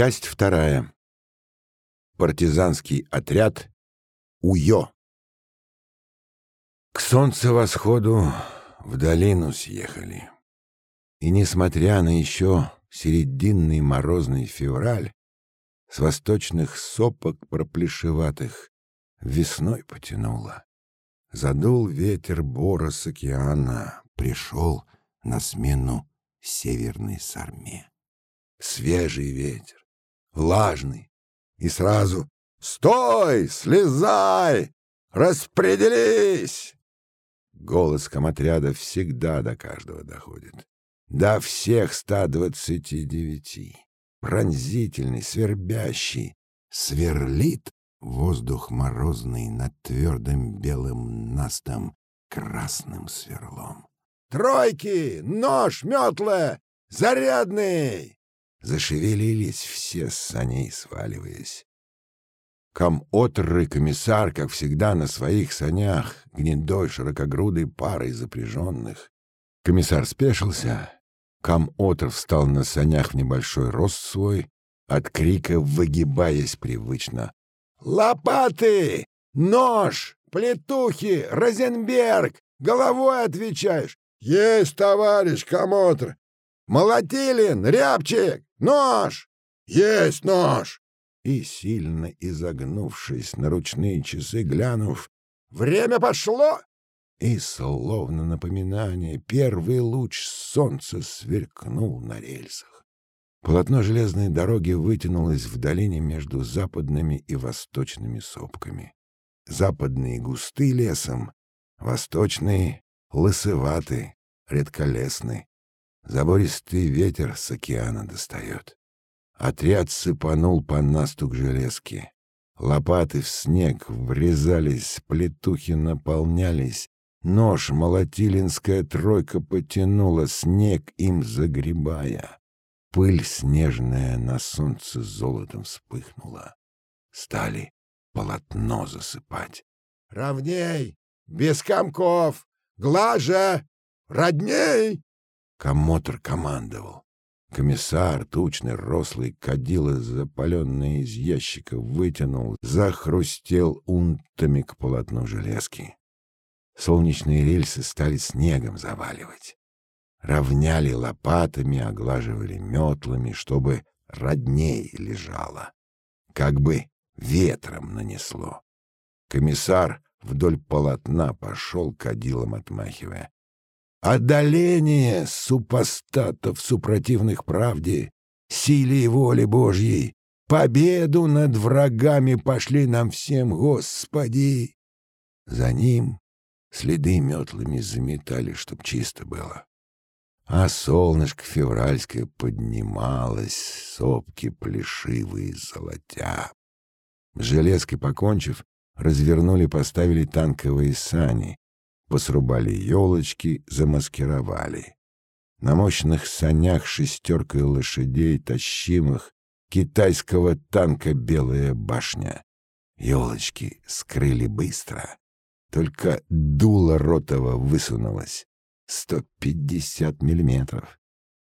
Часть вторая. Партизанский отряд УЙО. К солнцевосходу в долину съехали. И, несмотря на еще серединный морозный февраль, с восточных сопок проплешеватых весной потянуло. Задул ветер бора с океана, пришел на смену северной сарме. Свежий ветер, влажный, и сразу «Стой! Слезай! Распределись!» Голос комотряда всегда до каждого доходит. До всех ста двадцати девяти. Пронзительный, свербящий. Сверлит воздух морозный над твердым белым настом красным сверлом. «Тройки! Нож, метла! Зарядный!» Зашевелились все с саней, сваливаясь. Ком-отр и комиссар, как всегда, на своих санях, гнедой широкогрудой парой запряженных. Комиссар спешился. Ком-отр встал на санях в небольшой рост свой, от крика выгибаясь привычно. «Лопаты! Нож! Плетухи! Розенберг! Головой отвечаешь!» «Есть, товарищ Комотр! Молотилин! Рябчик! Нож! Есть нож!» И, сильно изогнувшись на ручные часы, глянув, «Время пошло!» И, словно напоминание, первый луч солнца сверкнул на рельсах. Полотно железной дороги вытянулось в долине между западными и восточными сопками. Западные густы лесом, восточные лысоваты, редколесны. Забористый ветер с океана достает. Отряд сыпанул по насту к железке. Лопаты в снег врезались, плетухи наполнялись. Нож молотилинская тройка потянула, снег им загребая. Пыль снежная на солнце золотом вспыхнула. Стали полотно засыпать. «Ровней! Без комков! Глаже! Родней!» Комотр командовал. Комиссар, тучный, рослый, кадила, запаленный из ящика, вытянул, захрустел унтами к полотну железки. Солнечные рельсы стали снегом заваливать. Равняли лопатами, оглаживали метлами, чтобы родней лежало. Как бы ветром нанесло. Комиссар вдоль полотна пошел кадилом отмахивая. Одоление супостатов супротивных правде, силе и воле Божьей, победу над врагами пошли нам всем, Господи! За ним следы метлами заметали, чтоб чисто было. А солнышко февральское поднималось, сопки плешивые золотя. С железкой покончив, развернули, поставили танковые сани, посрубали елочки, замаскировали. На мощных санях шестеркой лошадей, тащимых, китайского танка «Белая башня». Елочки скрыли быстро. Только дуло ротова высунулось. Сто пятьдесят миллиметров.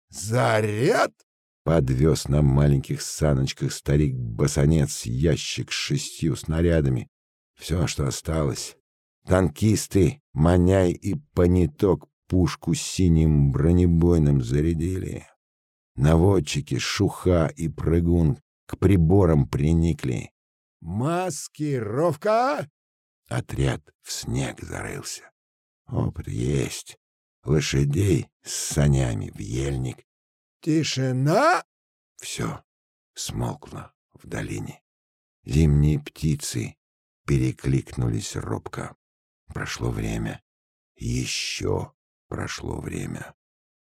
«Заряд!» — подвез на маленьких саночках старик-басанец ящик с шестью снарядами. Все, что осталось. Танкисты, маняй и поняток пушку синим бронебойным зарядили. Наводчики, шуха и прыгун к приборам приникли. «Маскировка!» Отряд в снег зарылся. Опыт есть. Лошадей с санями в ельник. «Тишина!» Все смолкло в долине. Зимние птицы перекликнулись робко. Прошло время. Еще прошло время.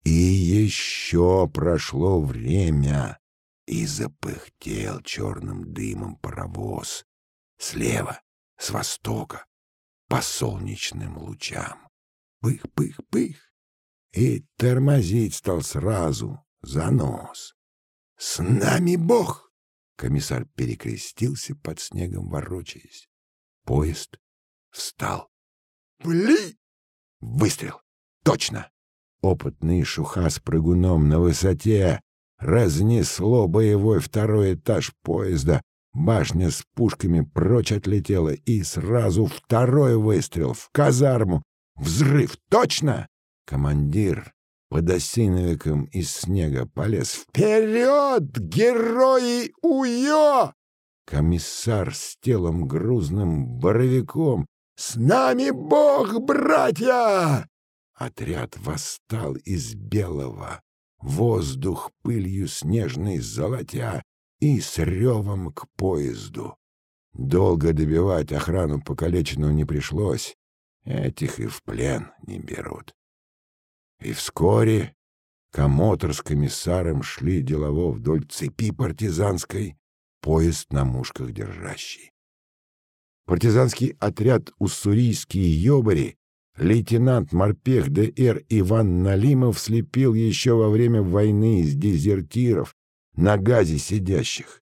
И еще прошло время. И запыхтел черным дымом паровоз. Слева, с востока, по солнечным лучам. Пых-пых-пых. И тормозить стал сразу, за нос. «С нами Бог!» Комиссар перекрестился под снегом, ворочаясь. Поезд встал. Пли! Выстрел! Точно! Опытный шуха с прыгуном на высоте разнесло боевой второй этаж поезда, башня с пушками прочь отлетела, и сразу второй выстрел в казарму. Взрыв! Точно! Командир под осиновиком из снега полез. «Вперед, герои Уё!» Комиссар с телом грузным боровиком. «С нами Бог, братья!» Отряд восстал из белого, воздух пылью снежной золотя и с ревом к поезду. Долго добивать охрану покалеченного не пришлось, этих и в плен не берут. И вскоре Комотр с комиссаром шли делово вдоль цепи партизанской, поезд на мушках держащий. Партизанский отряд уссурийские ёбари лейтенант морпех Д.Р. Иван Налимов слепил еще во время войны из дезертиров на газе сидящих.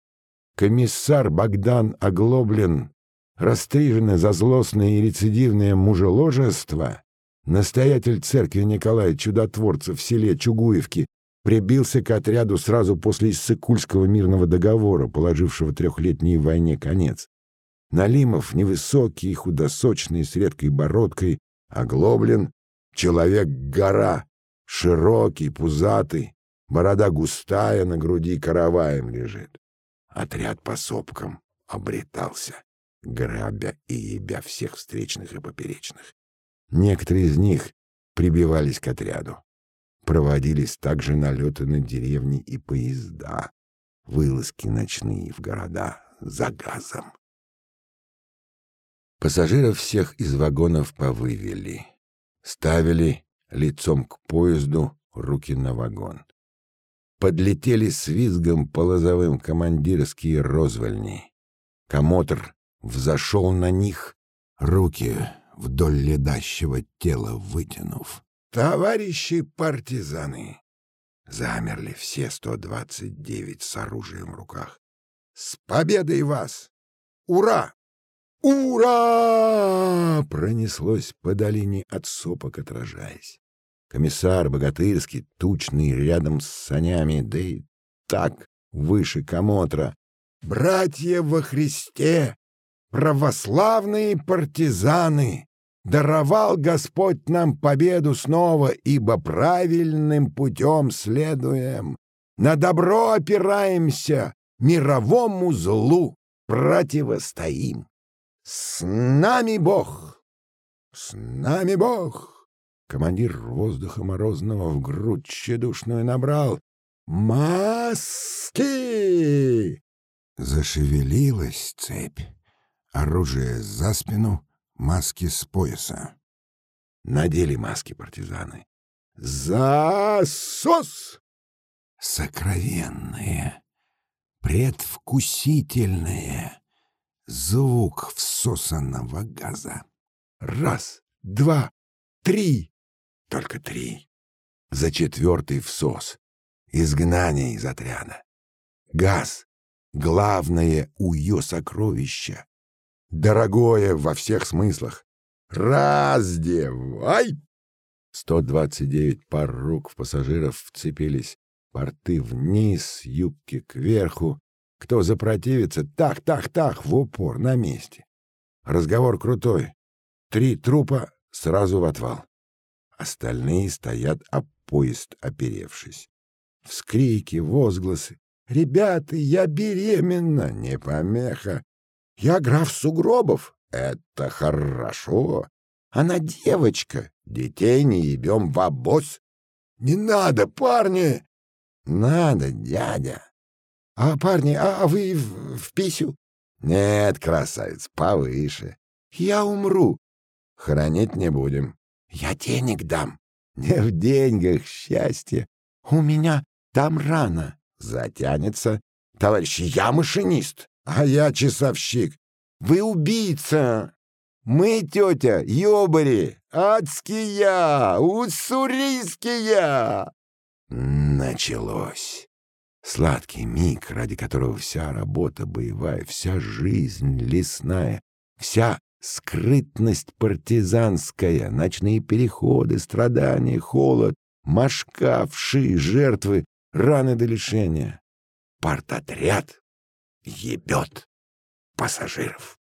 Комиссар Богдан Оглоблен, растриженный за злостное и рецидивное мужеложество, Настоятель церкви Николая Чудотворца в селе Чугуевки прибился к отряду сразу после Иссыкульского мирного договора, положившего трехлетней войне конец. Налимов невысокий, худосочный, с редкой бородкой, оглоблен, человек-гора, широкий, пузатый, борода густая, на груди караваем лежит. Отряд по сопкам обретался, грабя и ебя всех встречных и поперечных. Некоторые из них прибивались к отряду. Проводились также налеты на деревни и поезда, вылазки ночные в города за газом. Пассажиров всех из вагонов повывели. Ставили лицом к поезду, руки на вагон. Подлетели с визгом по лозовым командирские розвальни. Комотр взошел на них, руки вдоль ледащего тела вытянув. «Товарищи партизаны!» Замерли все 129 с оружием в руках. «С победой вас! Ура!» «Ура!» пронеслось по долине от сопок, отражаясь. Комиссар богатырский, тучный, рядом с санями, да и так выше комотра. «Братья во Христе! Православные партизаны! Даровал Господь нам победу снова, ибо правильным путем следуем. На добро опираемся, мировому злу противостоим. С нами Бог! С нами Бог! Командир воздуха морозного в грудь тщедушную набрал. «Маски!» Зашевелилась цепь. Оружие за спину — маски с пояса. Надели маски партизаны. Засос! Сокровенные, предвкусительные. Звук всосанного газа. Раз, два, три. Только три. За четвертый всос. Изгнание из отряда. Газ — главное у ее сокровища дорогое во всех смыслах. Раздевай! 129 пар рук в пассажиров вцепились, порты вниз, юбки кверху. Кто запротивится, так, так, так, в упор, на месте. Разговор крутой. Три трупа сразу в отвал. Остальные стоят об поезд, оперевшись. Вскрики, возгласы. «Ребята, я беременна!» Не помеха. Я граф Сугробов. Это хорошо. Она девочка. Детей не ебем в обоз. Не надо, парни. Надо, дядя. А, парни, а вы в, в писю? Нет, красавец, повыше. Я умру. Хранить не будем. Я денег дам. Не в деньгах счастье. У меня там рано. Затянется. Товарищи, я машинист а я часовщик. Вы убийца! Мы, тетя, ёбари, адские, уссурийские!» Началось. Сладкий миг, ради которого вся работа боевая, вся жизнь лесная, вся скрытность партизанская, ночные переходы, страдания, холод, мошка, вши, жертвы раны до лишения. Партотряд ебет пассажиров.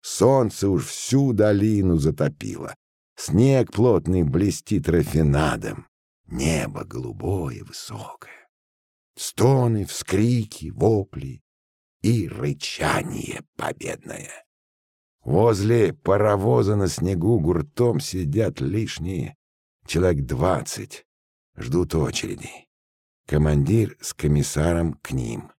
Солнце уж всю долину затопило. Снег плотный блестит рафинадом. Небо голубое, высокое. Стоны, вскрики, вопли и рычание победное. Возле паровоза на снегу гуртом сидят лишние человек двадцать, ждут очереди. Командир с комиссаром к ним.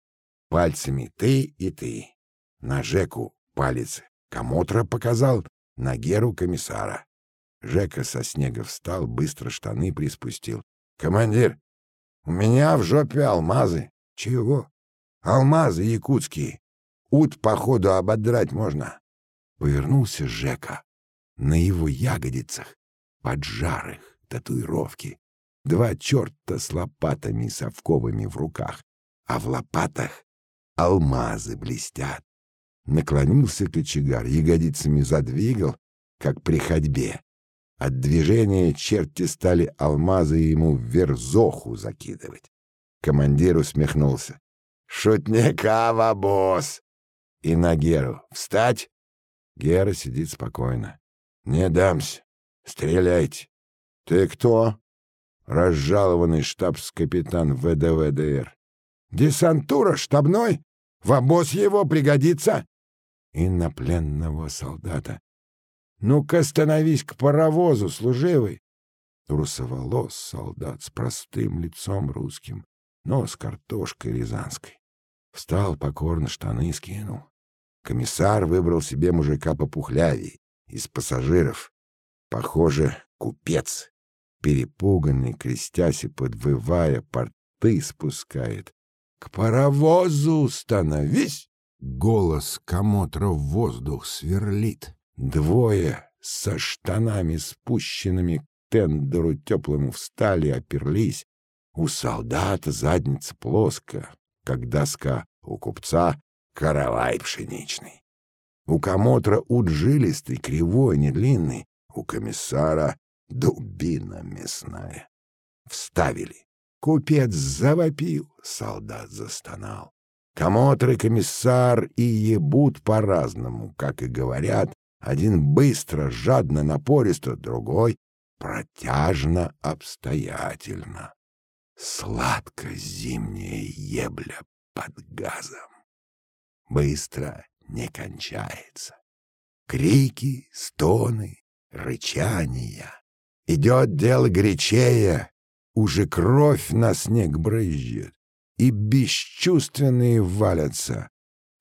Пальцами ты и ты. На Жеку палец Комотра показал, на Геру комиссара. Жека со снега встал, быстро штаны приспустил. «Командир, у меня в жопе алмазы». «Чего?» «Алмазы якутские. Ут, походу, ободрать можно». Повернулся Жека. На его ягодицах, поджарых, татуировки. Два черта с лопатами совковыми в руках, а в лопатах алмазы блестят. Наклонился кочегар, ягодицами задвигал, как при ходьбе. От движения черти стали алмазы ему в верзоху закидывать. Командир усмехнулся. «Шутникава, босс!» И на Геру. «Встать!» Гера сидит спокойно. «Не дамся. Стреляйте!» «Ты кто?» разжалованный штабс-капитан ВДВДР. «Десантура штабной? В его пригодится!» Инопленного солдата. «Ну-ка, становись к паровозу, служивый!» Русоволос солдат с простым лицом русским, но с картошкой рязанской. Встал покорно, штаны скинул. Комиссар выбрал себе мужика попухлявей, из пассажиров. Похоже, купец перепуганный, крестясь и подвывая, порты спускает. «К паровозу становись!» Голос комотра в воздух сверлит. Двое со штанами спущенными к тендеру теплому встали, оперлись. У солдата задница плоская, как доска, у купца каравай пшеничный. У комотра ут жилистый, кривой, недлинный, у комиссара Дубина мясная. Вставили. Купец завопил, солдат застонал. Комотр и комиссар и ебут по-разному, как и говорят. Один быстро, жадно, напористо, другой протяжно, обстоятельно. Сладко зимняя ебля под газом. Быстро не кончается. Крики, стоны, рычания. Идет дело горячее, уже кровь на снег брызжет, и бесчувственные валятся,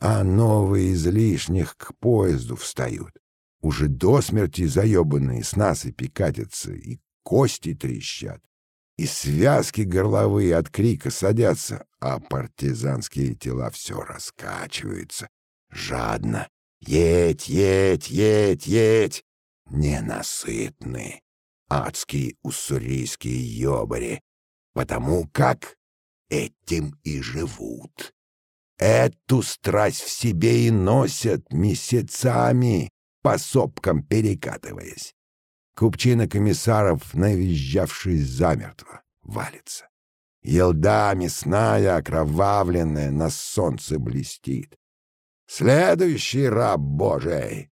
а новые излишних к поезду встают. Уже до смерти заебанные с насыпи катятся, и кости трещат, и связки горловые от крика садятся, а партизанские тела все раскачиваются. Жадно. Едь, едь, едь, едь. Ненасытные адские уссурийские ёбари, потому как этим и живут. Эту страсть в себе и носят месяцами, по сопкам перекатываясь. Купчина комиссаров, навизжавшись замертво, валится. Елда мясная, окровавленная, на солнце блестит. Следующий раб Божий,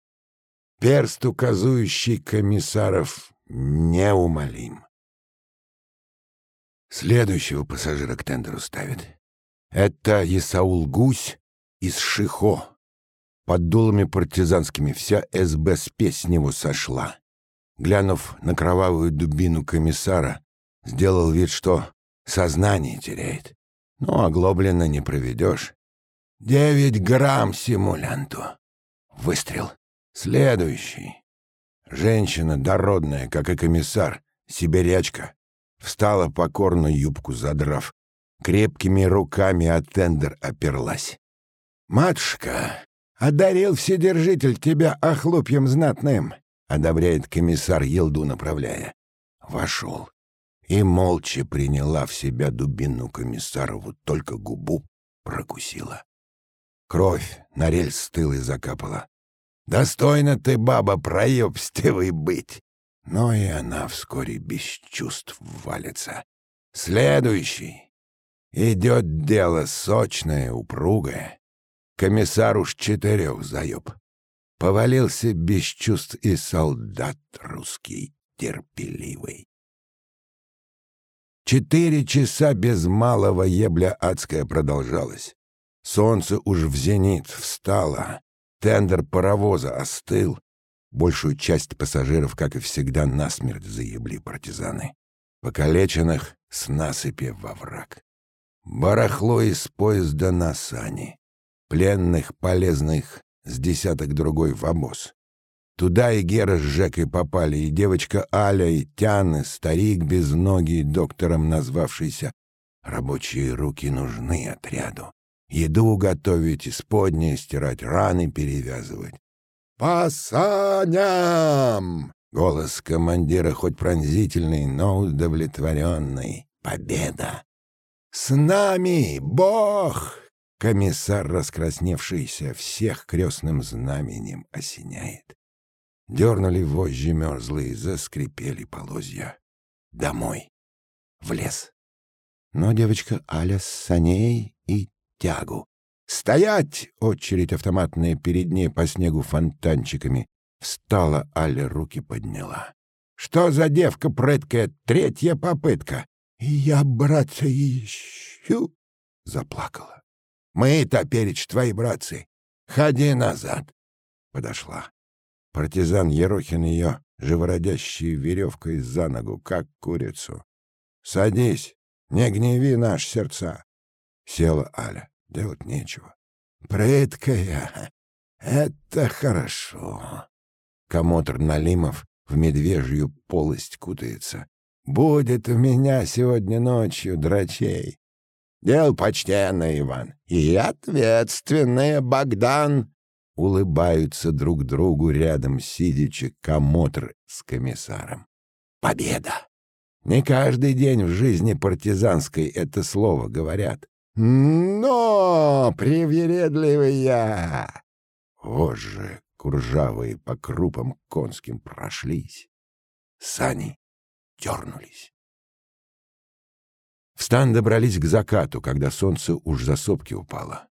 перст указующий комиссаров неумолим. Следующего пассажира к тендеру ставит. Это Исаул Гусь из Шихо. Под дулами партизанскими вся СБ спесь с него сошла. Глянув на кровавую дубину комиссара, сделал вид, что сознание теряет. Ну, оглобленно не проведешь. Девять грамм симулянту. Выстрел. Следующий. Женщина дородная, как и комиссар, сибирячка, встала покорно юбку задрав, крепкими руками от тендер оперлась. «Матушка, одарил Вседержитель тебя охлопьем знатным!» — одобряет комиссар елду направляя. Вошел и молча приняла в себя дубину комиссарову, только губу прокусила. Кровь на рельс стылой закапала. Достойно ты, баба, проебстивый быть. Но и она вскоре без чувств валится. Следующий. Идет дело сочное, упругое. Комиссар уж четырех заеб. Повалился без чувств и солдат русский терпеливый. Четыре часа без малого ебля адская продолжалась. Солнце уж в зенит встало, тендер паровоза остыл. Большую часть пассажиров, как и всегда, насмерть заебли партизаны. Покалеченных с насыпи во враг. Барахло из поезда на сани. Пленных полезных с десяток другой в обоз. Туда и Гера с Жекой попали, и девочка Аля, и Тяны, старик без ноги, доктором назвавшийся. Рабочие руки нужны отряду. Еду готовить, исподнее стирать, раны перевязывать. «По саням!» Голос командира хоть пронзительный, но удовлетворенный. Победа! «С нами Бог!» Комиссар, раскрасневшийся, всех крестным знаменем осеняет. Дернули вожжи мерзлые, заскрипели полозья. Домой. В лес. Но девочка Аля с саней и тягу. «Стоять!» — очередь автоматная перед ней по снегу фонтанчиками. Встала, Аля руки подняла. «Что за девка прыткая? Третья попытка!» «Я, братца, ищу!» — заплакала. «Мы-то перечь твои братцы! Ходи назад!» Подошла. Партизан Ерохин ее, живородящей веревкой за ногу, как курицу. «Садись, не гневи наш сердца!» Села Аля, делать нечего. «Прыткая, это хорошо!» Комотр Налимов в медвежью полость кутается. Будет у меня сегодня ночью драчей. Дел почтенный, Иван, и ответственный Богдан. Улыбаются друг другу рядом сидячи комотр с комиссаром. Победа! Не каждый день в жизни партизанской это слово говорят. Но, привередливый я! Вожжи куржавые по крупам конским прошлись. Сани дернулись. В стан добрались к закату, когда солнце уж за сопки упало.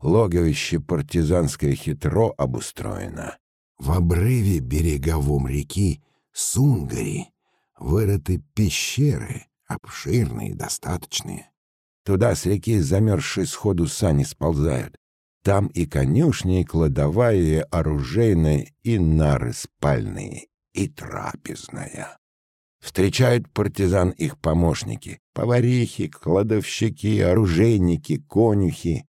Логовище партизанское хитро обустроено. В обрыве береговом реки Сунгари вырыты пещеры, обширные, достаточные. Туда с реки замерзшие сходу сани сползают. Там и конюшни, и кладовая, и оружейная, и нары спальные, и трапезная. Встречают партизан их помощники, поварихи, кладовщики, оружейники, конюхи.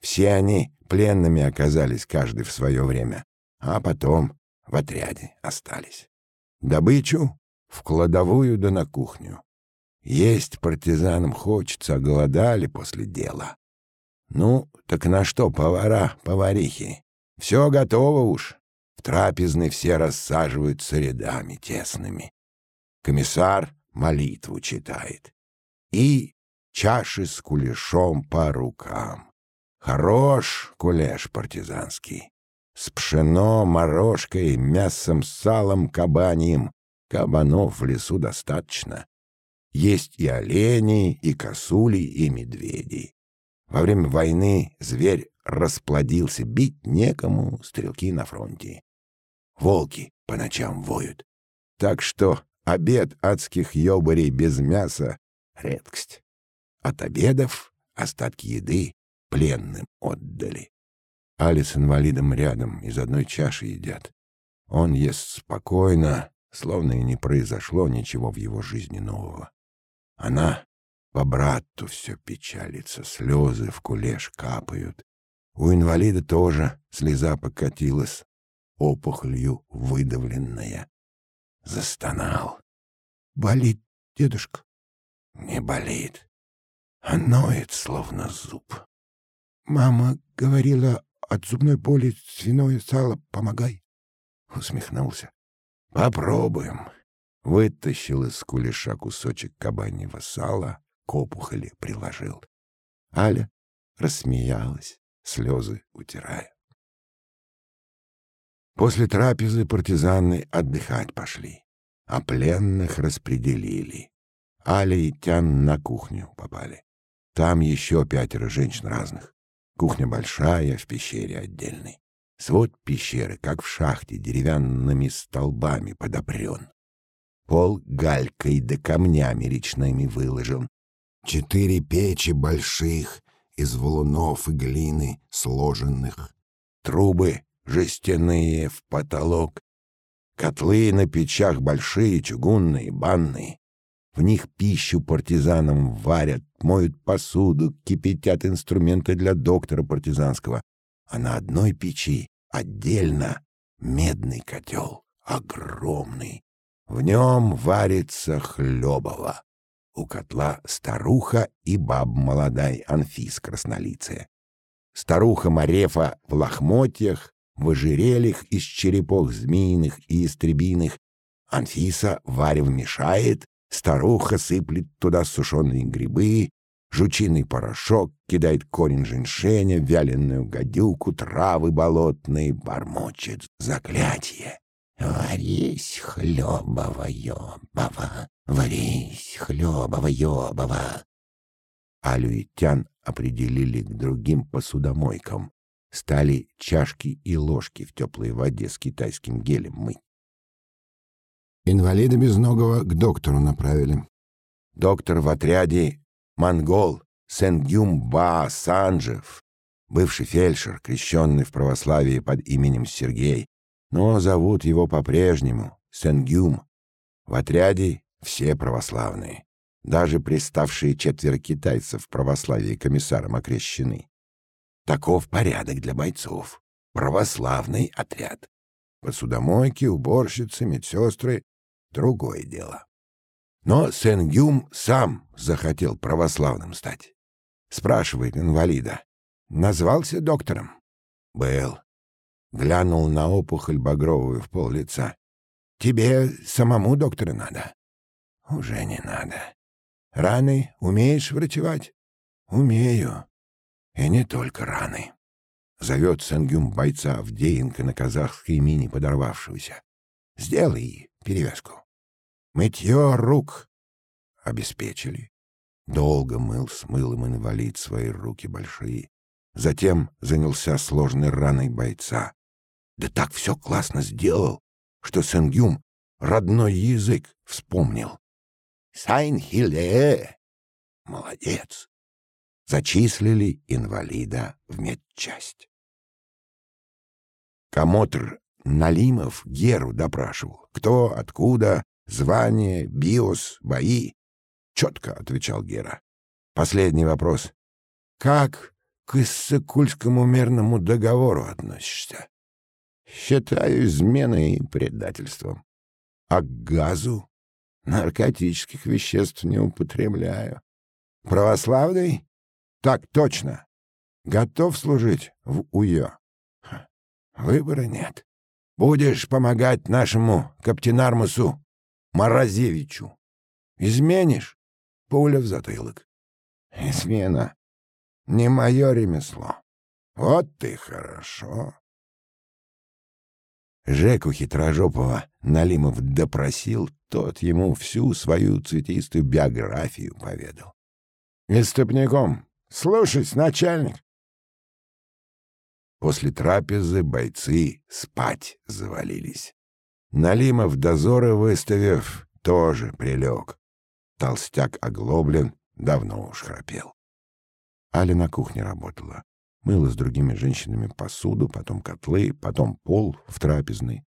Все они пленными оказались каждый в свое время, а потом в отряде остались. Добычу в кладовую да на кухню. Есть партизанам хочется, голодали после дела. Ну, так на что повара, поварихи? Все готово уж. В трапезной все рассаживаются рядами тесными. Комиссар молитву читает. И чаши с кулешом по рукам. Хорош кулеш партизанский. С пшеном, морожкой, мясом, салом кабаньим. Кабанов в лесу достаточно. Есть и олени, и косули, и медведи. Во время войны зверь расплодился, бить некому, стрелки на фронте. Волки по ночам воют. Так что Обед адских ёбарей без мяса — редкость. От обедов остатки еды пленным отдали. Али с инвалидом рядом из одной чаши едят. Он ест спокойно, словно и не произошло ничего в его жизни нового. Она по брату все печалится, слезы в кулеш капают. У инвалида тоже слеза покатилась, опухолью выдавленная. Застонал. «Болит, дедушка?» «Не болит, а ноет, словно зуб». «Мама говорила, от зубной боли свиное сало помогай», — усмехнулся. «Попробуем». Вытащил из кулеша кусочек кабаньего сала, к опухоли приложил. Аля рассмеялась, слезы утирая. После трапезы партизаны отдыхать пошли, а пленных распределили. Аля и Тян на кухню попали. Там еще пятеро женщин разных. Кухня большая, в пещере отдельной. Свод пещеры, как в шахте, деревянными столбами подопрен. Пол галькой да камнями речными выложен. Четыре печи больших, из валунов и глины сложенных. Трубы жестяные в потолок. Котлы на печах большие, чугунные, банные. В них пищу партизанам варят, моют посуду, кипятят инструменты для доктора партизанского. А на одной печи отдельно медный котел, огромный. В нем варится хлебово. У котла старуха и баб молодая Анфис краснолицая. Старуха Марефа в лохмотьях, в ожерельях из черепов змеиных и истребиных. Анфиса варев мешает, старуха сыплет туда сушеные грибы, жучиный порошок, кидает корень женьшеня, вяленую гадюку, травы болотные, бормочет заклятие. «Варись, хлебово-ебово, варись, хлебово-ебово!» Алю и Тян определили к другим посудомойкам. Стали чашки и ложки в теплой воде с китайским гелем мыть. Инвалида безногого к доктору направили. Доктор в отряде монгол Сенгюм Ба Санджев, бывший фельдшер, крещенный в православии под именем Сергей, но зовут его по-прежнему Сенгюм. В отряде все православные. Даже приставшие четверо китайцев в православии комиссаром окрещены. Таков порядок для бойцов. Православный отряд. Посудомойки, уборщицы, медсестры — другое дело. Но Сенгюм сам захотел православным стать. Спрашивает инвалида. Назвался доктором? Был глянул на опухоль багровую в пол лица. «Тебе самому доктора надо?» «Уже не надо. Раны умеешь врачевать?» «Умею. И не только раны». Зовет Сангюм бойца Авдеенко на казахской мини подорвавшегося. «Сделай перевязку». «Мытье рук». Обеспечили. Долго мыл с мылом инвалид свои руки большие. Затем занялся сложной раной бойца. Да так все классно сделал, что Сенгюм родной язык вспомнил. Сайнхиле! Молодец! Зачислили инвалида в медчасть. Комотр Налимов Геру допрашивал. Кто, откуда, звание, биос, бои. Четко отвечал Гера. Последний вопрос. Как к Иссыкульскому мирному договору относишься? Считаю изменой и предательством. А к газу наркотических веществ не употребляю. Православный? Так точно. Готов служить в УЙО? Выбора нет. Будешь помогать нашему каптенармусу Морозевичу. Изменишь? Пуля в затылок. Измена. Не мое ремесло. Вот ты хорошо. Жеку хитрожопого Налимов допросил, тот ему всю свою цветистую биографию поведал. «Истопником! Слушать, начальник!» После трапезы бойцы спать завалились. Налимов дозоры выставив, тоже прилег. Толстяк оглоблен, давно уж храпел. Аля на кухне работала мыла с другими женщинами посуду, потом котлы, потом пол в трапезной.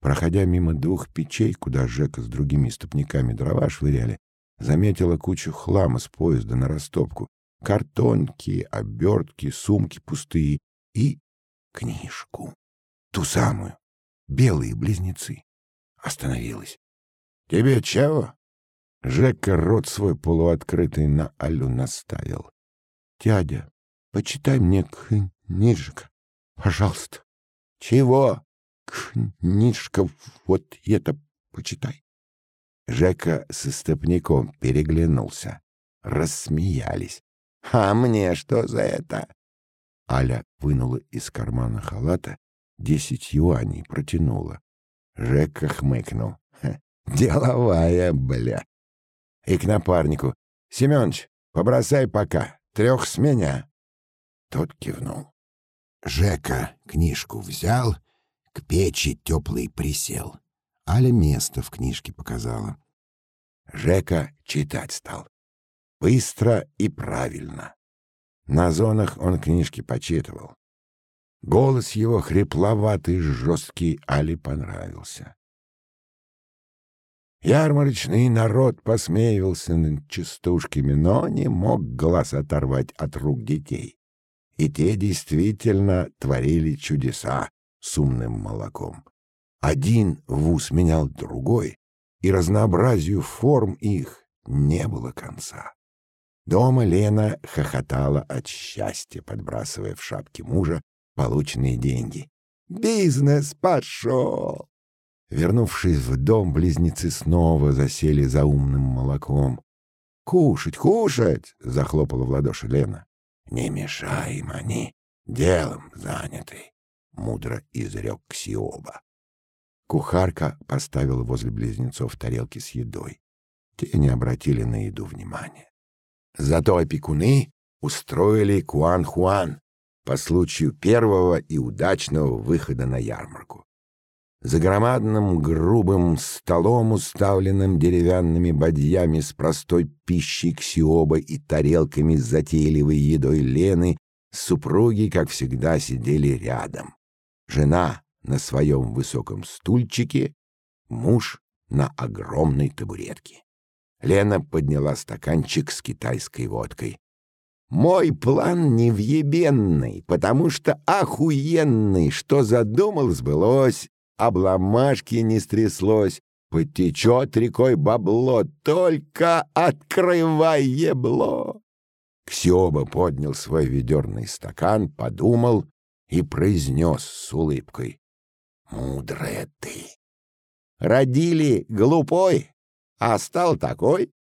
Проходя мимо двух печей, куда Жека с другими стопниками дрова швыряли, заметила кучу хлама с поезда на растопку. Картонки, обертки, сумки пустые и книжку. Ту самую. Белые близнецы. Остановилась. «Тебе чего?» Жека рот свой полуоткрытый на Алю наставил. «Дядя, Почитай мне книжка, пожалуйста. Чего? Книжка, вот это почитай. Жека с истопником переглянулся. Рассмеялись. «А мне что за это?» Аля вынула из кармана халата десять юаней, протянула. Жека хмыкнул. «Деловая, бля!» И к напарнику. «Семёныч, Побросай пока, трех с меня. Тот кивнул. Жека книжку взял, к печи теплый присел. Аля место в книжке показала. Жека читать стал. Быстро и правильно. На зонах он книжки почитывал. Голос его хрипловатый, жесткий, Али понравился. Ярмарочный народ посмеивался над частушками, но не мог глаз оторвать от рук детей. И те действительно творили чудеса с умным молоком. Один вуз менял другой, и разнообразию форм их не было конца. Дома Лена хохотала от счастья, подбрасывая в шапки мужа полученные деньги. «Бизнес пошел!» Вернувшись в дом, близнецы снова засели за умным молоком. «Кушать, кушать!» — захлопала в ладоши Лена. «Не мешай им они, делом заняты!» — мудро изрек Ксиоба. Кухарка поставила возле близнецов тарелки с едой. Те не обратили на еду внимания. Зато опекуны устроили Куан-Хуан по случаю первого и удачного выхода на ярмарку. За громадным грубым столом, уставленным деревянными бадьями с простой пищей ксиоба и тарелками с затейливой едой Лены, супруги, как всегда, сидели рядом. Жена на своем высоком стульчике, муж на огромной табуретке. Лена подняла стаканчик с китайской водкой. «Мой план невъебенный, потому что охуенный, что задумал, сбылось, обломашки не стряслось, потечет рекой бабло, только открывай ебло!» Ксиоба поднял свой ведерный стакан, подумал и произнес с улыбкой. «Мудрая ты! Родили глупой, а стал такой!»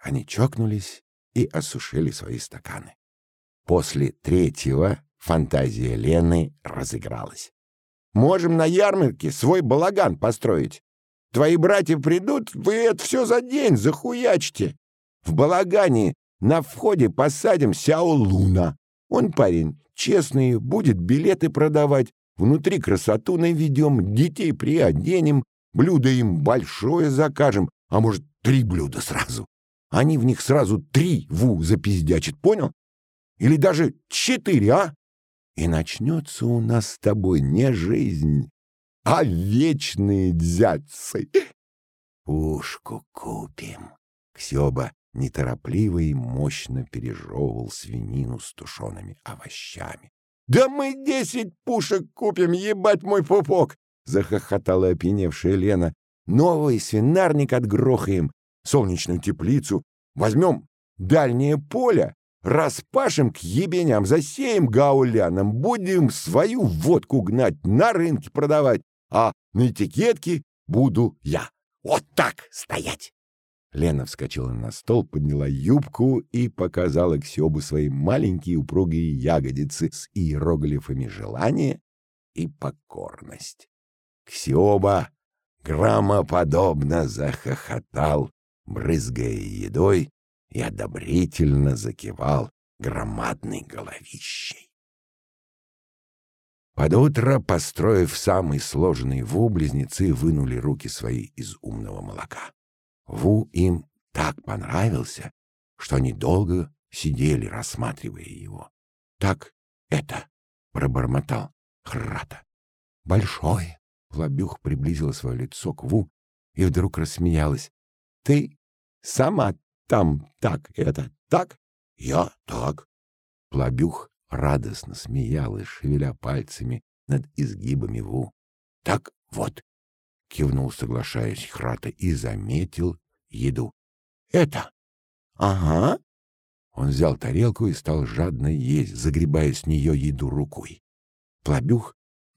Они чокнулись и осушили свои стаканы. После третьего фантазия Лены разыгралась. Можем на ярмарке свой балаган построить. Твои братья придут, вы это все за день захуячите. В балагане на входе посадим Сяо Луна. Он парень честный, будет билеты продавать, внутри красоту наведем, детей приоденем, блюдо им большое закажем, а может, три блюда сразу. Они в них сразу три ву запиздячат, понял? Или даже четыре, а? и начнется у нас с тобой не жизнь, а вечные дзятцы. Пушку купим. Ксёба неторопливо и мощно пережевывал свинину с тушеными овощами. «Да мы десять пушек купим, ебать мой пупок!» — захохотала опьяневшая Лена. «Новый свинарник отгрохаем, солнечную теплицу, возьмем дальнее поле Распашем к ебеням, засеем гауляном, будем свою водку гнать, на рынке продавать, а на этикетке буду я. Вот так стоять!» Лена вскочила на стол, подняла юбку и показала Ксёбу свои маленькие упругие ягодицы с иероглифами желания и покорность. Ксёба громоподобно захохотал, брызгая едой и одобрительно закивал громадной головищей. Под утро, построив самый сложный ву, близнецы вынули руки свои из умного молока. Ву им так понравился, что они долго сидели, рассматривая его. «Так это!» — пробормотал Храта. «Большое!» — Лобюх приблизила свое лицо к Ву и вдруг рассмеялась. «Ты сама там так, это так, я так. Плобюх радостно смеялась, шевеля пальцами над изгибами Ву. Так вот, кивнул, соглашаясь Храта, и заметил еду. Это? Ага. Он взял тарелку и стал жадно есть, загребая с нее еду рукой. Плобюх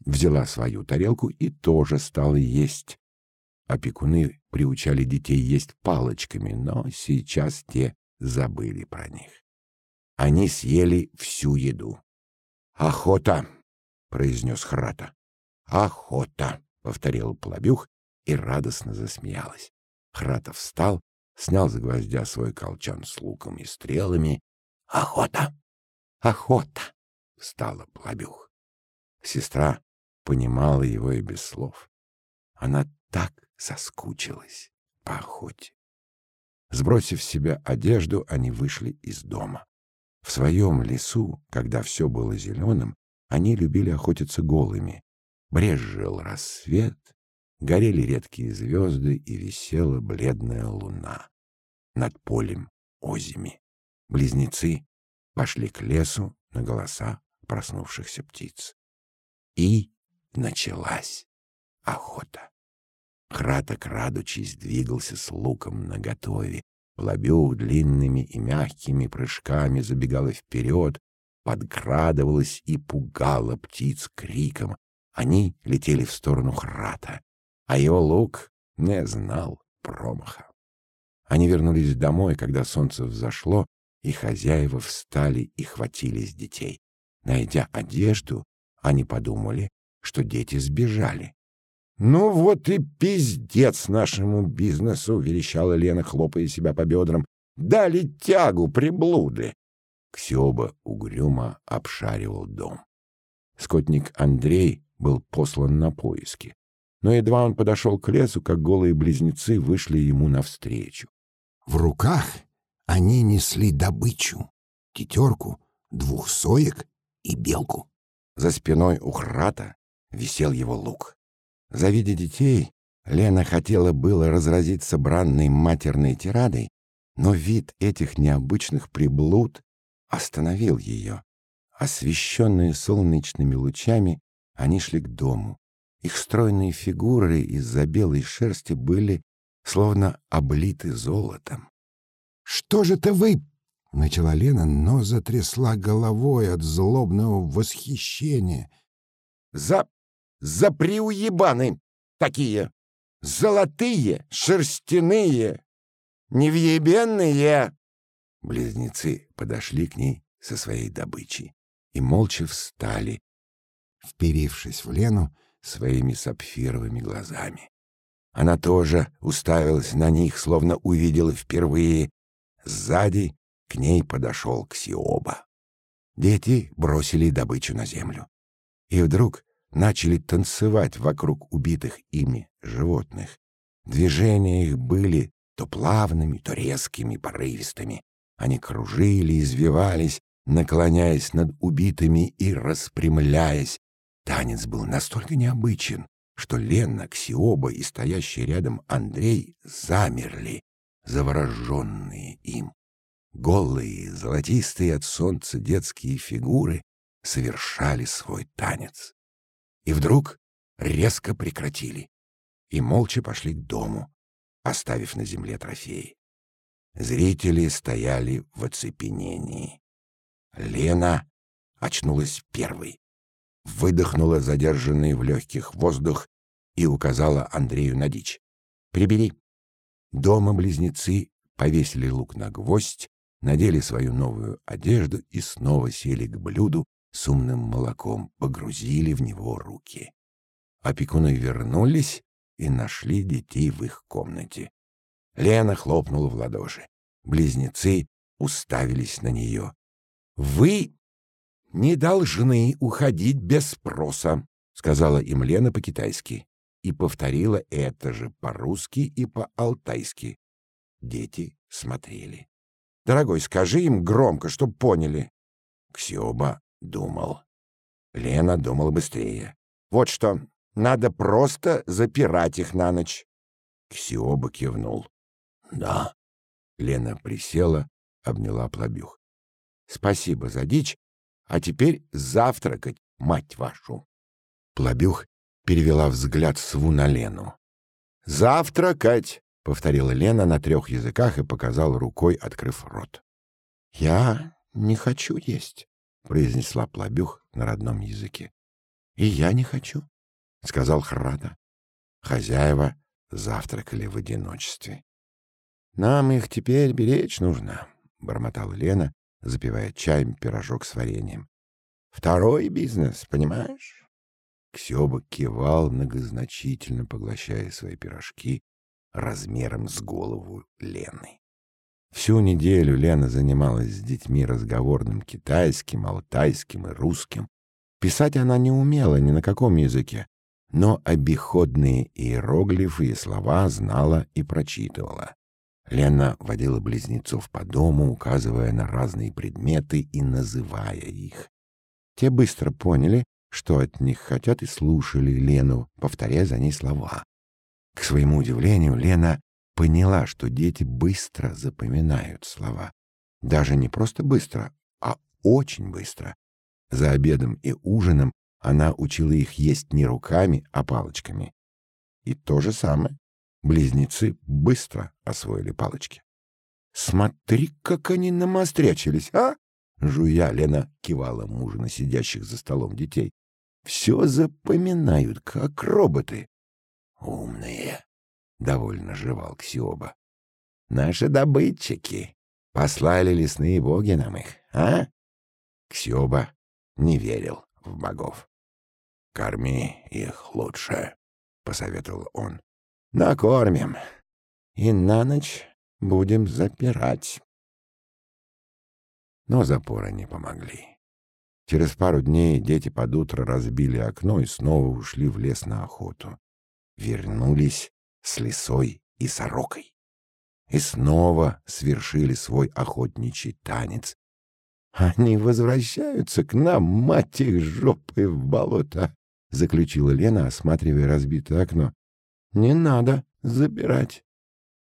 взяла свою тарелку и тоже стала есть. Опекуны приучали детей есть палочками, но сейчас те забыли про них. Они съели всю еду. «Охота!» — произнес Храта. «Охота!» — повторил Плобюх и радостно засмеялась. Храта встал, снял за гвоздя свой колчан с луком и стрелами. «Охота! Охота!» — встала Плобюх. Сестра понимала его и без слов. Она так соскучилась по охоте. Сбросив с себя одежду, они вышли из дома. В своем лесу, когда все было зеленым, они любили охотиться голыми. Брезжил рассвет, горели редкие звезды и висела бледная луна над полем озими. Близнецы пошли к лесу на голоса проснувшихся птиц. И началась охота. Крата, крадучись, двигался с луком наготове. Плобюх длинными и мягкими прыжками забегала вперед, подкрадывалась и пугала птиц криком. Они летели в сторону Храта, а его лук не знал промаха. Они вернулись домой, когда солнце взошло, и хозяева встали и хватились детей. Найдя одежду, они подумали, что дети сбежали. «Ну вот и пиздец нашему бизнесу!» — верещала Лена, хлопая себя по бедрам. «Дали тягу, приблуды!» Ксиоба угрюмо обшаривал дом. Скотник Андрей был послан на поиски. Но едва он подошел к лесу, как голые близнецы вышли ему навстречу. В руках они несли добычу — тетерку, двух соек и белку. За спиной у Храта висел его лук. Завидя детей, Лена хотела было разразиться бранной матерной тирадой, но вид этих необычных приблуд остановил ее. Освещенные солнечными лучами, они шли к дому. Их стройные фигуры из-за белой шерсти были словно облиты золотом. «Что же это вы?» — начала Лена, но затрясла головой от злобного восхищения. «За за приуебаны такие. Золотые, шерстяные, невъебенные. Близнецы подошли к ней со своей добычей и молча встали, вперившись в Лену своими сапфировыми глазами. Она тоже уставилась на них, словно увидела впервые. Сзади к ней подошел Ксиоба. Дети бросили добычу на землю. И вдруг начали танцевать вокруг убитых ими животных. Движения их были то плавными, то резкими, порывистыми. Они кружили, извивались, наклоняясь над убитыми и распрямляясь. Танец был настолько необычен, что Лена, Ксиоба и стоящий рядом Андрей замерли, завороженные им. Голые, золотистые от солнца детские фигуры совершали свой танец и вдруг резко прекратили и молча пошли к дому, оставив на земле трофеи. Зрители стояли в оцепенении. Лена очнулась первой, выдохнула задержанный в легких воздух и указала Андрею на дичь. «Прибери». Дома близнецы повесили лук на гвоздь, надели свою новую одежду и снова сели к блюду, с умным молоком, погрузили в него руки. Опекуны вернулись и нашли детей в их комнате. Лена хлопнула в ладоши. Близнецы уставились на нее. «Вы не должны уходить без спроса», — сказала им Лена по-китайски и повторила это же по-русски и по-алтайски. Дети смотрели. «Дорогой, скажи им громко, чтоб поняли». Ксиоба думал. Лена думала быстрее. Вот что, надо просто запирать их на ночь. Ксиоба кивнул. Да. Лена присела, обняла Плобюх. Спасибо за дичь, а теперь завтракать, мать вашу. Плобюх перевела взгляд сву на Лену. «Завтракать!» — повторила Лена на трех языках и показала рукой, открыв рот. «Я не хочу есть», произнесла Плобюх на родном языке. И я не хочу, сказал Храда. Хозяева завтракали в одиночестве. Нам их теперь беречь нужно, бормотала Лена, запивая чаем пирожок с вареньем. Второй бизнес, понимаешь? Ксёба кивал многозначительно, поглощая свои пирожки, размером с голову Лены. Всю неделю Лена занималась с детьми разговорным китайским, алтайским и русским. Писать она не умела ни на каком языке, но обиходные иероглифы и слова знала и прочитывала. Лена водила близнецов по дому, указывая на разные предметы и называя их. Те быстро поняли, что от них хотят, и слушали Лену, повторяя за ней слова. К своему удивлению, Лена поняла, что дети быстро запоминают слова. Даже не просто быстро, а очень быстро. За обедом и ужином она учила их есть не руками, а палочками. И то же самое. Близнецы быстро освоили палочки. «Смотри, как они намострячились, а!» Жуя, Лена кивала мужу на сидящих за столом детей. «Все запоминают, как роботы». «Умные!» — довольно жевал Ксиоба. «Наши добытчики. Послали лесные боги нам их, а?» Ксиоба не верил в богов. «Корми их лучше», — посоветовал он. «Накормим. И на ночь будем запирать». Но запоры не помогли. Через пару дней дети под утро разбили окно и снова ушли в лес на охоту. Вернулись с лисой и сорокой. И снова свершили свой охотничий танец, «Они возвращаются к нам, мать их, жопы в болото!» — заключила Лена, осматривая разбитое окно. «Не надо запирать».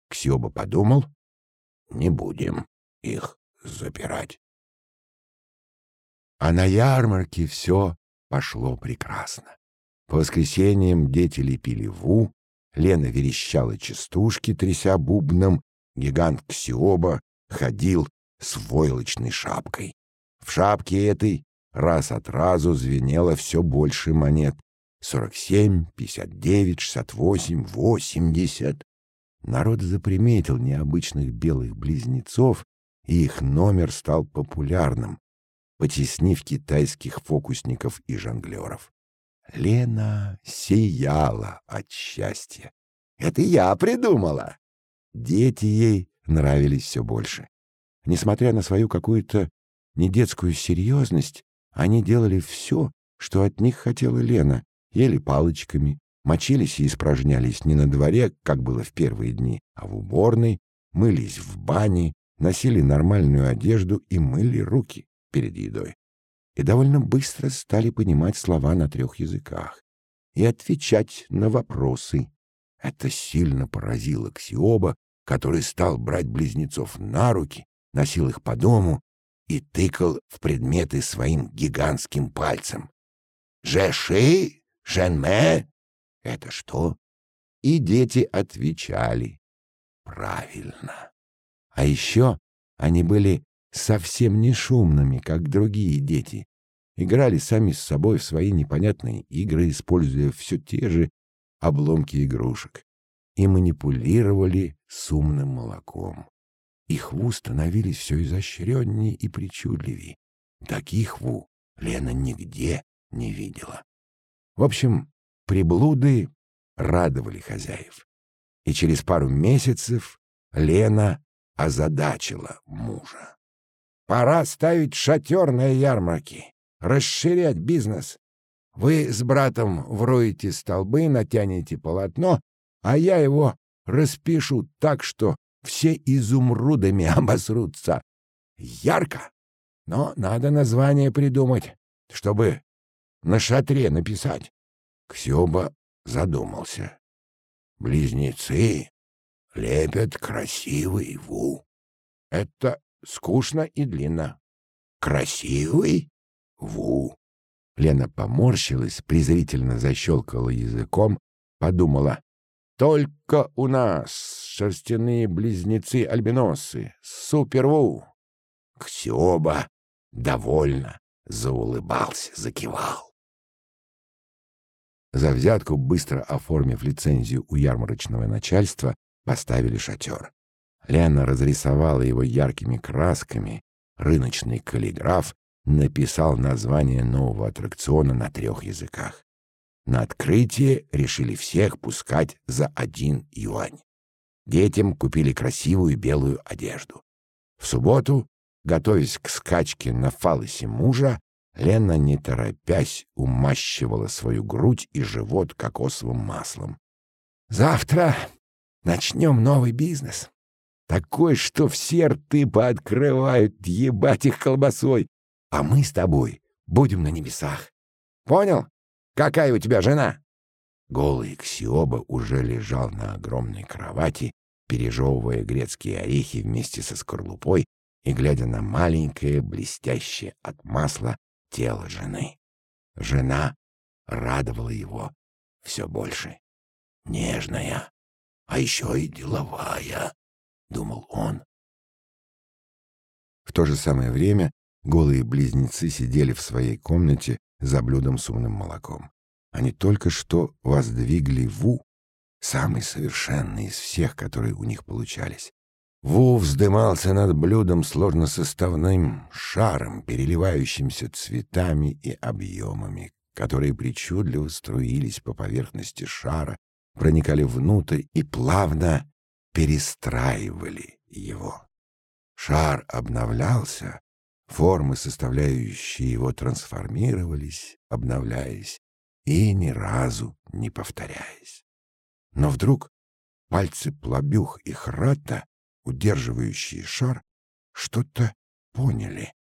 Ксёба подумал. «Не будем их запирать». А на ярмарке все пошло прекрасно. По воскресеньям дети лепили ву, Лена верещала частушки, тряся бубном, гигант Ксиоба ходил с войлочной шапкой. В шапке этой раз от разу звенело все больше монет. Сорок семь, пятьдесят девять, шестьдесят восемь, восемьдесят. Народ заприметил необычных белых близнецов, и их номер стал популярным, потеснив китайских фокусников и жонглеров. Лена сияла от счастья. «Это я придумала!» Дети ей нравились все больше. Несмотря на свою какую-то недетскую серьезность, они делали все, что от них хотела Лена, ели палочками, мочились и испражнялись не на дворе, как было в первые дни, а в уборной, мылись в бане, носили нормальную одежду и мыли руки перед едой. И довольно быстро стали понимать слова на трех языках и отвечать на вопросы. Это сильно поразило Ксиоба, который стал брать близнецов на руки, носил их по дому и тыкал в предметы своим гигантским пальцем. «Жеши? Женме? Это что?» И дети отвечали. «Правильно». А еще они были совсем не шумными, как другие дети. Играли сами с собой в свои непонятные игры, используя все те же обломки игрушек. И манипулировали с умным молоком. Их ву становились все изощреннее и причудливее. Таких ву Лена нигде не видела. В общем, приблуды радовали хозяев. И через пару месяцев Лена озадачила мужа. «Пора ставить шатер на ярмарке, расширять бизнес. Вы с братом вроете столбы, натянете полотно, а я его распишу так, что все изумрудами обосрутся. Ярко! Но надо название придумать, чтобы на шатре написать. Ксюба задумался. Близнецы лепят красивый ву. Это скучно и длинно. Красивый ву. Лена поморщилась, презрительно защелкала языком, подумала. Только у нас шерстяные близнецы-альбиносы. Суперву. Ксёба довольно заулыбался, закивал. За взятку, быстро оформив лицензию у ярмарочного начальства, поставили шатер. Лена разрисовала его яркими красками. Рыночный каллиграф написал название нового аттракциона на трех языках. На открытие решили всех пускать за один юань. Детям купили красивую белую одежду. В субботу, готовясь к скачке на фалосе мужа, Лена, не торопясь, умащивала свою грудь и живот кокосовым маслом. «Завтра начнем новый бизнес. Такой, что все рты пооткрывают, ебать их колбасой. А мы с тобой будем на небесах. Понял? Какая у тебя жена?» Голый Ксиоба уже лежал на огромной кровати, пережевывая грецкие орехи вместе со скорлупой и глядя на маленькое, блестящее от масла тело жены. Жена радовала его все больше. Нежная, а еще и деловая, — думал он. В то же самое время голые близнецы сидели в своей комнате за блюдом с умным молоком. Они только что воздвигли Ву, самый совершенный из всех, которые у них получались. Ву вздымался над блюдом сложносоставным шаром, переливающимся цветами и объемами, которые причудливо струились по поверхности шара, проникали внутрь и плавно перестраивали его. Шар обновлялся, формы, составляющие его, трансформировались, обновляясь и ни разу не повторяясь. Но вдруг пальцы Плобюх и Храта удерживающие шар, что-то поняли.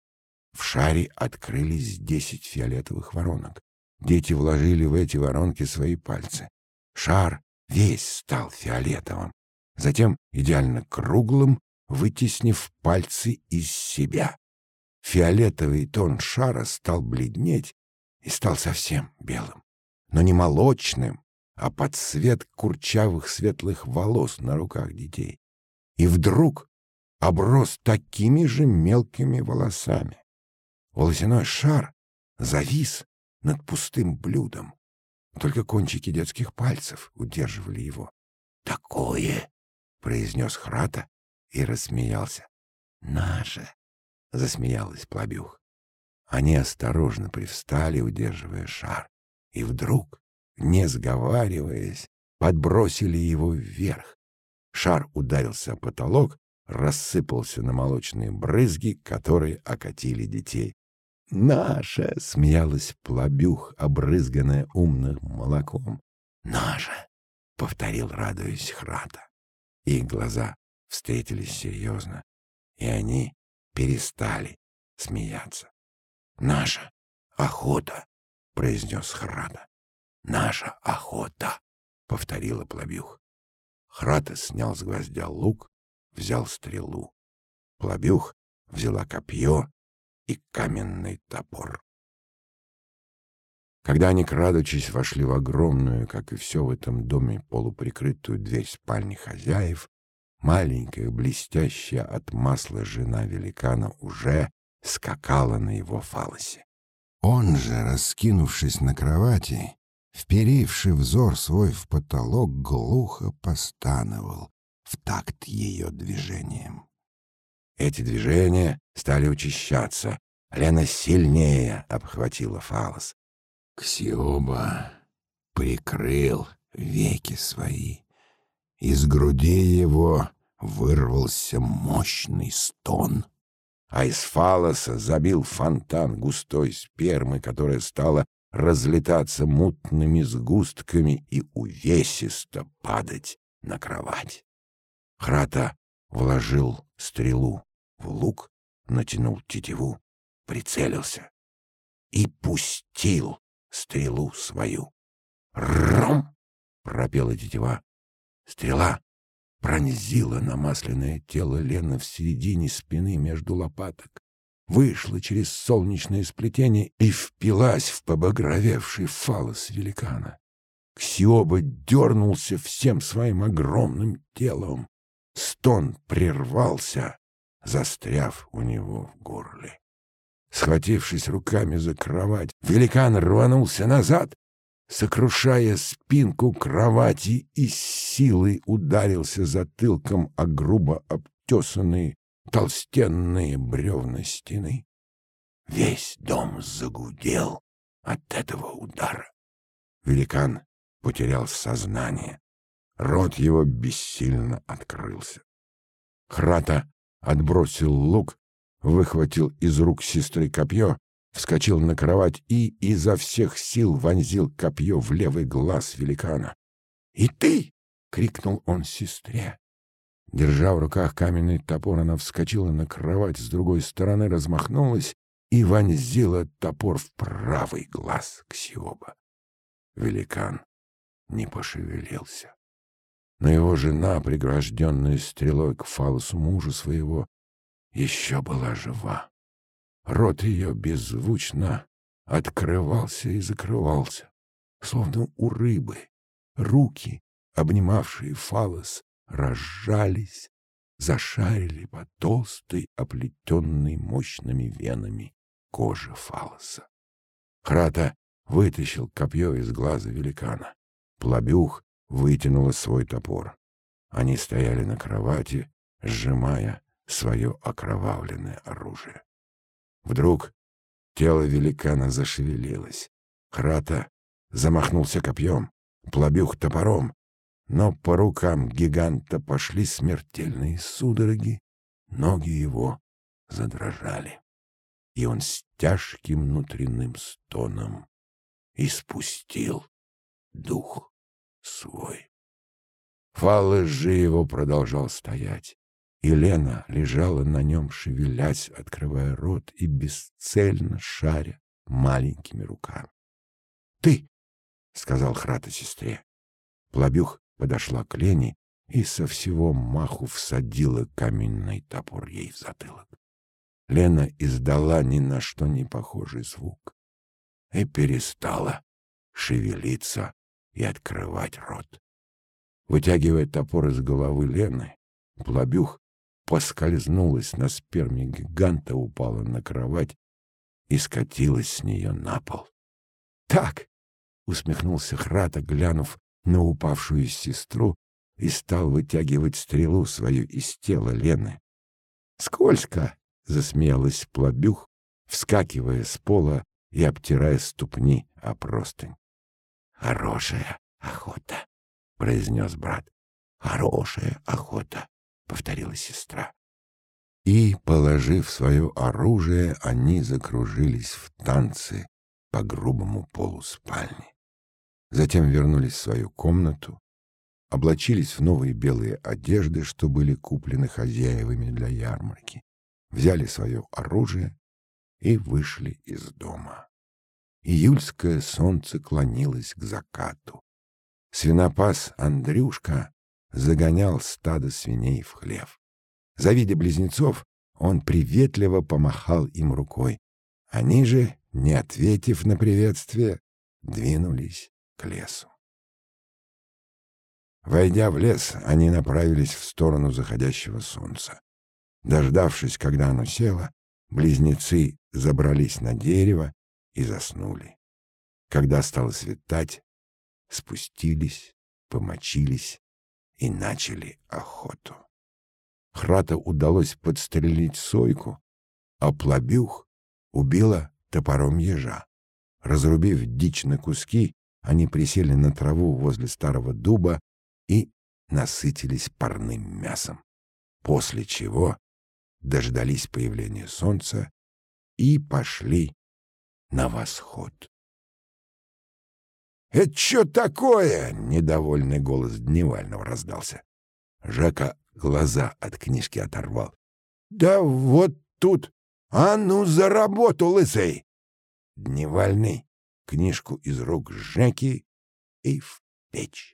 В шаре открылись десять фиолетовых воронок. Дети вложили в эти воронки свои пальцы. Шар весь стал фиолетовым, затем идеально круглым, вытеснив пальцы из себя. Фиолетовый тон шара стал бледнеть и стал совсем белым, но не молочным, а под цвет курчавых светлых волос на руках детей и вдруг оброс такими же мелкими волосами. Волосяной шар завис над пустым блюдом. Только кончики детских пальцев удерживали его. «Такое!» — произнес Храта и рассмеялся. «Наше!» — засмеялась Плобюх. Они осторожно привстали, удерживая шар, и вдруг, не сговариваясь, подбросили его вверх. Шар ударился о потолок, рассыпался на молочные брызги, которые окатили детей. «Наша!» — смеялась плобюх, обрызганная умным молоком. «Наша!» — повторил, радуясь Храта. Их глаза встретились серьезно, и они перестали смеяться. «Наша охота!» — произнес Храта. «Наша охота!» — повторила плобюх. Храта снял с гвоздя лук, взял стрелу. Плобюх взяла копье и каменный топор. Когда они, крадучись, вошли в огромную, как и все в этом доме, полуприкрытую дверь спальни хозяев, маленькая, блестящая от масла жена великана уже скакала на его фалосе. Он же, раскинувшись на кровати, вперивший взор свой в потолок, глухо постановал в такт ее движением. Эти движения стали учащаться. Лена сильнее обхватила фалос. Ксиоба прикрыл веки свои. Из груди его вырвался мощный стон. А из фалоса забил фонтан густой спермы, которая стала разлетаться мутными сгустками и увесисто падать на кровать. Храта вложил стрелу в лук, натянул тетиву, прицелился и пустил стрелу свою. «Ром!» — пропела тетива. Стрела пронзила намасленное тело Лены в середине спины между лопаток вышла через солнечное сплетение и впилась в побагровевший фалос великана. Ксиоба дернулся всем своим огромным телом. Стон прервался, застряв у него в горле. Схватившись руками за кровать, великан рванулся назад, сокрушая спинку кровати и силой ударился затылком о грубо обтесанные толстенные бревна стены. Весь дом загудел от этого удара. Великан потерял сознание, Рот его бессильно открылся. Храта отбросил лук, выхватил из рук сестры копье, вскочил на кровать и изо всех сил вонзил копье в левый глаз великана. «И ты!» — крикнул он сестре. Держа в руках каменный топор, она вскочила на кровать с другой стороны, размахнулась и вонзила топор в правый глаз Ксиоба. Великан не пошевелился. Но его жена, прегражденная стрелой к фалосу мужа своего, еще была жива. Рот ее беззвучно открывался и закрывался, словно у рыбы. Руки, обнимавшие фалос, разжались, зашарили по толстой, оплетенной мощными венами кожи фалоса. Храта вытащил копье из глаза великана. Плобюх вытянула свой топор. Они стояли на кровати, сжимая свое окровавленное оружие. Вдруг тело великана зашевелилось. Храта замахнулся копьем, плобюх топором, но по рукам гиганта пошли смертельные судороги, ноги его задрожали, и он с тяжким внутренним стоном испустил дух свой. Фалыш же его продолжал стоять, и Лена лежала на нем, шевелясь, открывая рот и бесцельно шаря маленькими руками. — Ты! — сказал Храта сестре. Плобюх подошла к Лене и со всего маху всадила каменный топор ей в затылок. Лена издала ни на что не похожий звук и перестала шевелиться и открывать рот. Вытягивая топор из головы Лены, Плобюх поскользнулась на сперме гиганта, упала на кровать и скатилась с нее на пол. «Так!» — усмехнулся Храта, глянув на упавшую сестру, и стал вытягивать стрелу свою из тела Лены. «Скользко!» — засмеялась Плобюх, вскакивая с пола и обтирая ступни о простынь. «Хорошая охота!» — произнес брат. «Хорошая охота!» — повторила сестра. И, положив свое оружие, они закружились в танцы по грубому полу спальни. Затем вернулись в свою комнату, облачились в новые белые одежды, что были куплены хозяевами для ярмарки, взяли свое оружие и вышли из дома. Июльское солнце клонилось к закату. Свинопас Андрюшка загонял стадо свиней в хлев. Завидя близнецов, он приветливо помахал им рукой. Они же, не ответив на приветствие, двинулись к лесу. Войдя в лес, они направились в сторону заходящего солнца. Дождавшись, когда оно село, близнецы забрались на дерево и заснули. Когда стало светать, спустились, помочились и начали охоту. Храта удалось подстрелить сойку, а плобюх убила топором ежа. Разрубив дичь на куски, они присели на траву возле старого дуба и насытились парным мясом, после чего дождались появления солнца и пошли на восход. «Это что такое?» — недовольный голос Дневального раздался. Жака глаза от книжки оторвал. «Да вот тут! А ну, за работу, лысый!» Дневальный книжку из рук Жеки и в печь.